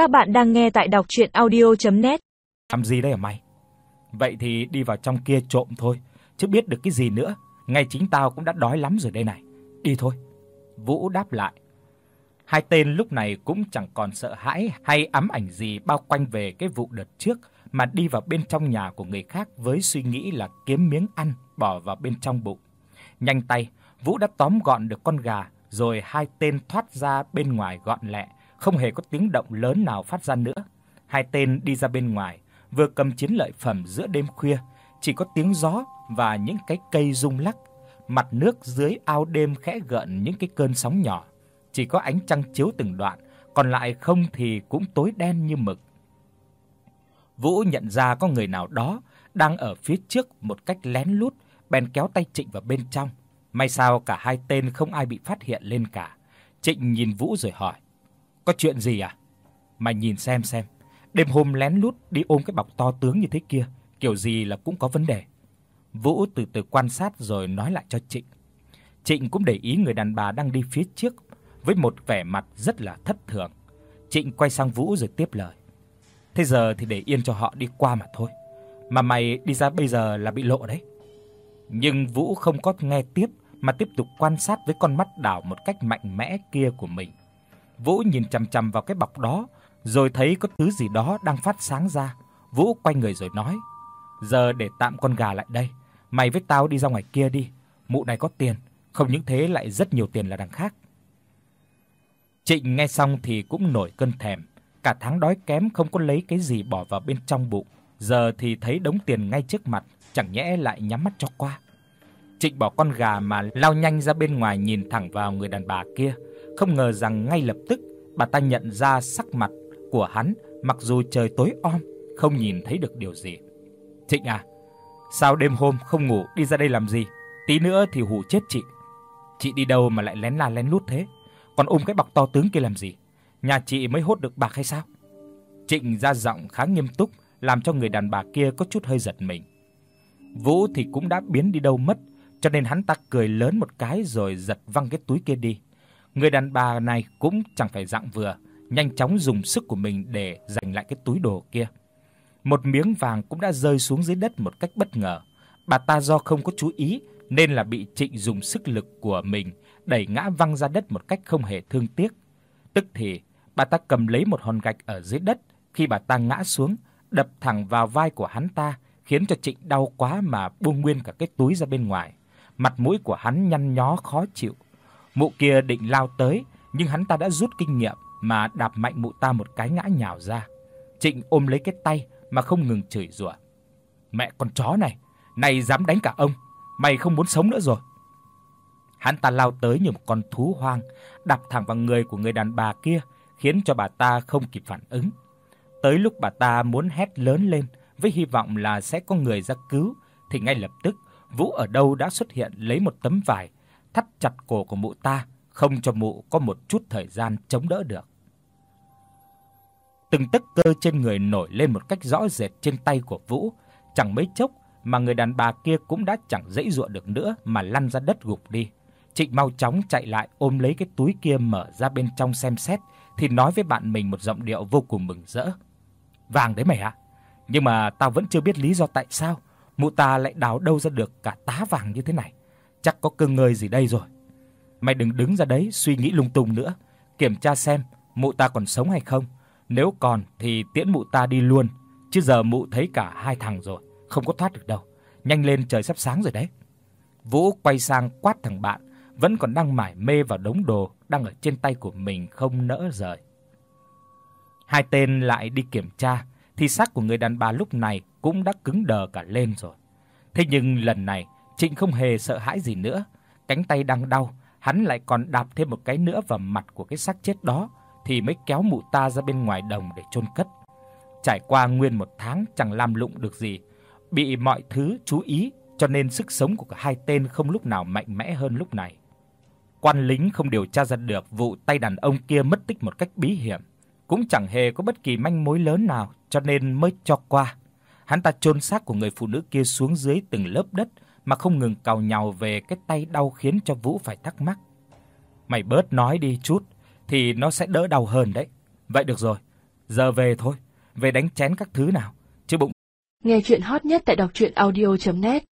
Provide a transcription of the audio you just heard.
Các bạn đang nghe tại đọc audio net Làm gì đây hả mày? Vậy thì đi vào trong kia trộm thôi, chứ biết được cái gì nữa. Ngay chính tao cũng đã đói lắm rồi đây này. Đi thôi." Vũ đáp lại. Hai tên lúc này cũng chẳng còn sợ hãi hay ám ảnh gì bao quanh về cái vụ đợt trước mà đi vào bên trong nhà của người khác với suy nghĩ là kiếm miếng ăn bỏ vào bên trong bụng. Nhanh tay, Vũ đã tóm gọn được con gà, rồi hai tên thoát ra bên ngoài gọn lẹ, không hề có tiếng động lớn nào phát ra nữa. Hai tên đi ra bên ngoài, vừa cầm chiến lợi phẩm giữa đêm khuya, chỉ có tiếng gió và những cái cây rung lắc, mặt nước dưới ao đêm khẽ gợn những cái cơn sóng nhỏ, chỉ có ánh trăng chiếu từng đoạn, còn lại không thì cũng tối đen như mực. Vũ nhận ra có người nào đó đang ở phía trước một cách lén lút, bèn kéo tay Trịnh vào bên trong. May sao cả hai tên không ai bị phát hiện lên cả. Trịnh nhìn Vũ rồi hỏi: "Có chuyện gì à? Mày nhìn xem xem, đêm hôm lén lút đi ôm cái bọc to tướng như thế kia, kiểu gì là cũng có vấn đề." Vũ từ từ quan sát rồi nói lại cho Trịnh. Trịnh cũng để ý người đàn bà đang đi phía trước với một vẻ mặt rất là thất thường. Trịnh quay sang Vũ rồi tiếp lời: "Thế giờ thì để yên cho họ đi qua mà thôi. Mà mày đi ra bây giờ là bị lộ đấy." Nhưng Vũ không có nghe tiếp mà tiếp tục quan sát với con mắt đảo một cách mạnh mẽ kia của mình. Vũ nhìn chằm chằm vào cái bọc đó, rồi thấy có thứ gì đó đang phát sáng ra. Vũ quay người rồi nói: "Giờ để tạm con gà lại đây, mày với tao đi ra ngoài kia đi, mụ này có tiền, không những thế lại rất nhiều tiền là đằng khác." Trịnh nghe xong thì cũng nổi cơn thèm, cả tháng đói kém không có lấy cái gì bỏ vào bên trong bụng, giờ thì thấy đống tiền ngay trước mặt, chẳng nhẽ lại nhắm mắt cho qua. Trịnh bỏ con gà mà lao nhanh ra bên ngoài nhìn thẳng vào người đàn bà kia, không ngờ rằng ngay lập tức bà ta nhận ra sắc mặt của hắn, mặc dù trời tối om, không nhìn thấy được điều gì. "Trịnh à, sao đêm hôm không ngủ đi ra đây làm gì? Tí nữa thì hù chết chị." "Chị đi đâu mà lại lén la lén lút thế? Còn ôm cái bọc to tướng kia làm gì? Nhà chị mới hốt được bạc hay sao?" Trịnh ra giọng khá nghiêm túc, làm cho người đàn bà kia có chút hơi giật mình. Vũ thì cũng đã biến đi đâu mất, cho nên hắn ta cười lớn một cái rồi giật văng cái túi kia đi. Người đàn bà này cũng chẳng phải dạng vừa, nhanh chóng dùng sức của mình để giành lại cái túi đồ kia. Một miếng vàng cũng đã rơi xuống dưới đất một cách bất ngờ. Bà ta do không có chú ý nên là bị Trịnh dùng sức lực của mình đẩy ngã văng ra đất một cách không hề thương tiếc. Tức thì, bà ta cầm lấy một hòn gạch ở dưới đất, khi bà ta ngã xuống, đập thẳng vào vai của hắn ta, khiến cho Trịnh đau quá mà buông nguyên cả cái túi ra bên ngoài. Mặt mũi của hắn nhăn nhó khó chịu. Mụ kia định lao tới, nhưng hắn ta đã rút kinh nghiệm mà đạp mạnh mụ ta một cái ngã nhào ra. Trịnh ôm lấy cái tay mà không ngừng chửi rủa. Mẹ con chó này, này dám đánh cả ông, mày không muốn sống nữa rồi. Hắn ta lao tới như một con thú hoang, đạp thẳng vào người của người đàn bà kia, khiến cho bà ta không kịp phản ứng. Tới lúc bà ta muốn hét lớn lên với hy vọng là sẽ có người ra cứu thì ngay lập tức Vũ ở đâu đã xuất hiện lấy một tấm vải thắt chặt cổ của mụ ta, không cho mụ có một chút thời gian chống đỡ được. Từng tấc cơ trên người nổi lên một cách rõ rệt trên tay của Vũ, chẳng mấy chốc mà người đàn bà kia cũng đã chẳng dãy dụa được nữa mà lăn ra đất gục đi. Trịnh mau chóng chạy lại ôm lấy cái túi kia mở ra bên trong xem xét thì nói với bạn mình một giọng điệu vô cùng mừng rỡ. "Vàng đấy mày ạ, nhưng mà tao vẫn chưa biết lý do tại sao mụ ta lại đào đâu ra được cả tá vàng như thế này. Chắc có cơ ngơi gì đây rồi. Mày đừng đứng ra đấy suy nghĩ lung tung nữa, kiểm tra xem mụ ta còn sống hay không. Nếu còn thì tiễn mụ ta đi luôn, chứ giờ mụ thấy cả hai thằng rồi, không có thoát được đâu. Nhanh lên trời sắp sáng rồi đấy. Vũ quay sang quát thằng bạn, vẫn còn đang mải mê vào đống đồ đang ở trên tay của mình không nỡ rời. Hai tên lại đi kiểm tra thì xác của người đàn bà lúc này cũng đã cứng đờ cả lên rồi. Thế nhưng lần này, Trịnh không hề sợ hãi gì nữa, cánh tay đang đau, hắn lại còn đạp thêm một cái nữa vào mặt của cái xác chết đó thì mới kéo mụ ta ra bên ngoài đồng để chôn cất. Trải qua nguyên một tháng chẳng làm lụng được gì, bị mọi thứ chú ý cho nên sức sống của cả hai tên không lúc nào mạnh mẽ hơn lúc này. Quan lính không điều tra ra được vụ tay đàn ông kia mất tích một cách bí hiểm, cũng chẳng hề có bất kỳ manh mối lớn nào cho nên mới cho qua. Hắn ta chôn xác của người phụ nữ kia xuống dưới từng lớp đất mà không ngừng cào nhào về cái tay đau khiến cho Vũ phải thắc mắc. Mày bớt nói đi chút thì nó sẽ đỡ đau hơn đấy. Vậy được rồi, Giờ về thôi, về đánh chén các thứ nào, chứ bụng Nghe truyện hot nhất tại đọc audio net